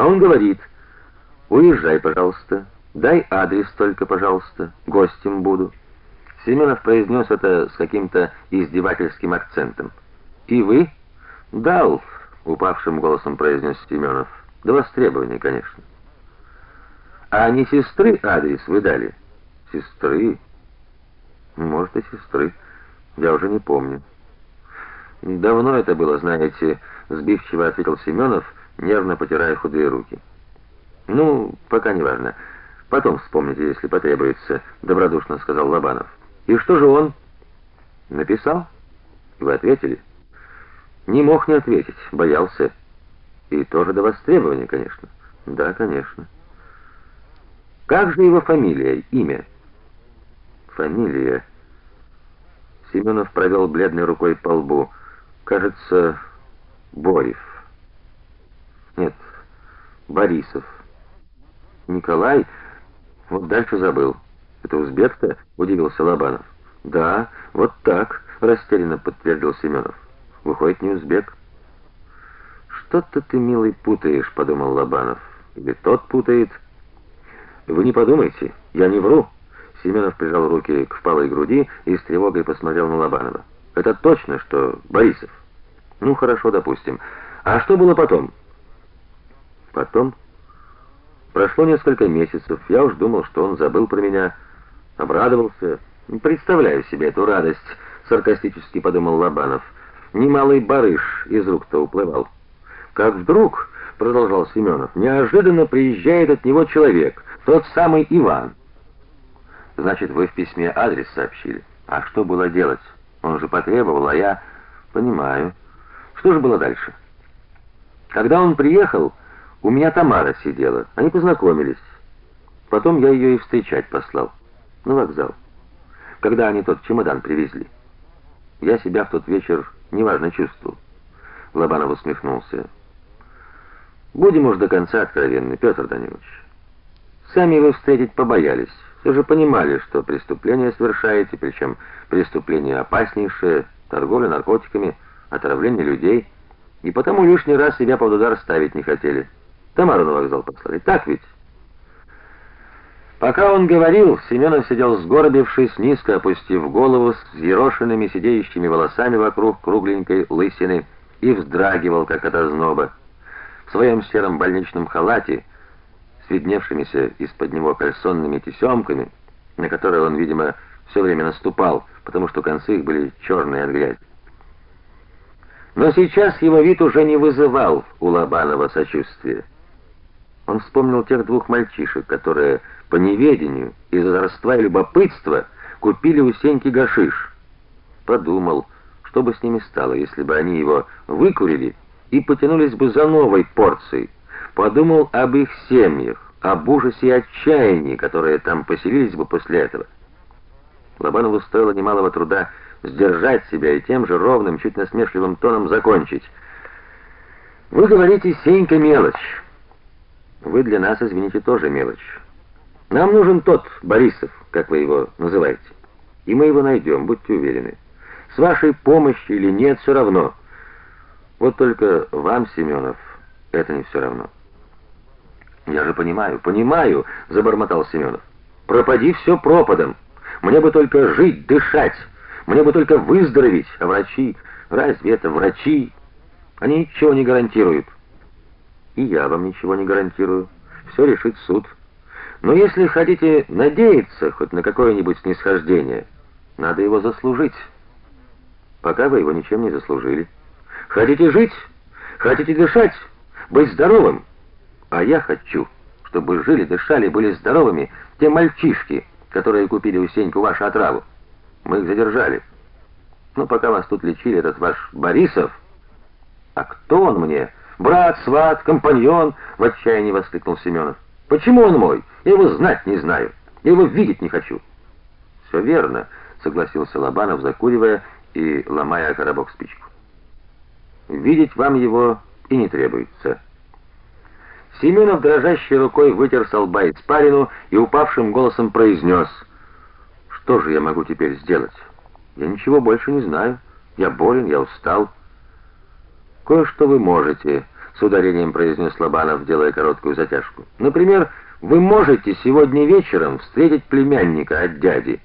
А он говорит: "Уезжай, пожалуйста. Дай адрес только, пожалуйста. Гостем буду". Семенов произнес это с каким-то издевательским акцентом. "И вы?" "Дал", упавшим голосом произнес Семенов. "До востребования, конечно". "А не сестры адрес вы дали?" "Сестры?" "Может, и сестры. Я уже не помню". "Давно это было, знаете", сбивчиво ответил Семенов, нервно потирая худые руки. "Ну, пока не важно. Потом вспомните, если потребуется", добродушно сказал Лобанов. И что же он написал? Вы ответили? Не мог не ответить, боялся. И тоже до востребования, конечно. Да, конечно. Как же его фамилия, имя? Фамилия. Семенов провел бледной рукой по лбу. Кажется, Борев. Борисов. Николай, вот дальше забыл. Это узбек-то? удивился Лобанов. Да, вот так, растерянно подтвердил Семенов. Выходит, не узбек. Что-то ты, милый, путаешь, подумал Лобанов. Или тот путает. Вы не подумайте, я не вру. Семенов прижал руки к впалой груди и с тревогой посмотрел на Лобанова. Это точно, что Борисов. Ну хорошо, допустим. А что было потом? Потом прошло несколько месяцев. Я уж думал, что он забыл про меня обрадовался. Представляю себе эту радость, саркастически подумал Лобанов. Немалый барыш из рук-то уплывал. Как вдруг, продолжал Семенов, неожиданно приезжает от него человек, тот самый Иван. Значит, вы в письме адрес сообщили. А что было делать? Он же потребовал, а я понимаю. Что же было дальше? Когда он приехал, у меня Тамара сидела. Они познакомились. Потом я ее и встречать послал на вокзал. Когда они тот чемодан привезли. Я себя в тот вечер неважно чувствовал. Лобанов усмехнулся. Будем уж до конца откровенны, Петр Данилович. Сами вы встретить побоялись. Все же понимали, что преступление совершаете, причем преступление опаснейшее, торговля наркотиками, отравление людей, и потому лишний раз себя под удар ставить не хотели. Тамару на вокзал послали. Так ведь? Пока он говорил, Семенов сидел сгорбившись, низко опустив голову с взъерошенными сидеющими волосами вокруг кругленькой лысины и вздрагивал, как от озноба. В своем сером больничном халате, с видневшимися из-под него кальсонными тесемками, на которые он, видимо, все время наступал, потому что концы их были черные от грязи. Но сейчас его вид уже не вызывал у Лобанова сочувствия. Он вспомнил тех двух мальчишек, которые по неведению, из-за родства и любопытства купили у Сеньки гашиш. Подумал, что бы с ними стало, если бы они его выкурили и потянулись бы за новой порцией. Подумал об их семьях, об ужасе и отчаянии, которые там поселились бы после этого. Лобанову стоило немалого труда сдержать себя и тем же ровным, чуть насмешливым тоном закончить. Вы говорите, Сенька мелочь. Вы для нас, извините, тоже мелочь. Нам нужен тот Борисов, как вы его называете. И мы его найдем, будьте уверены. С вашей помощью или нет, все равно. Вот только вам, Семенов, это не все равно. Я же понимаю, понимаю, забормотал Семенов. Пропади все пропадом. Мне бы только жить, дышать. Мне бы только выздороветь, а врачи, разве это врачи? Они ничего не гарантируют. И я вам ничего не гарантирую. Все решит суд. Но если хотите надеяться хоть на какое-нибудь снисхождение, надо его заслужить. Пока вы его ничем не заслужили. Хотите жить? Хотите дышать? Быть здоровым? А я хочу, чтобы жили, дышали, были здоровыми те мальчишки, которые купили у Сеньку вашу отраву. Мы их задержали. Но пока вас тут лечили этот ваш Борисов, а кто он мне? Брат, сват, компаньон, в отчаянии воскликнул Семенов. Почему он мой? Я его знать не знаю. Я его видеть не хочу. «Все верно, согласился Лобанов, закуривая и ломая коробок спичку. Видеть вам его и не требуется. Семенов дрожащей рукой вытер с лба испарину и упавшим голосом произнес: "Что же я могу теперь сделать? Я ничего больше не знаю. Я болен, я устал. Кое-что вы можете, с ударением произнес Лобанов, делая короткую затяжку. Например, вы можете сегодня вечером встретить племянника от дяди.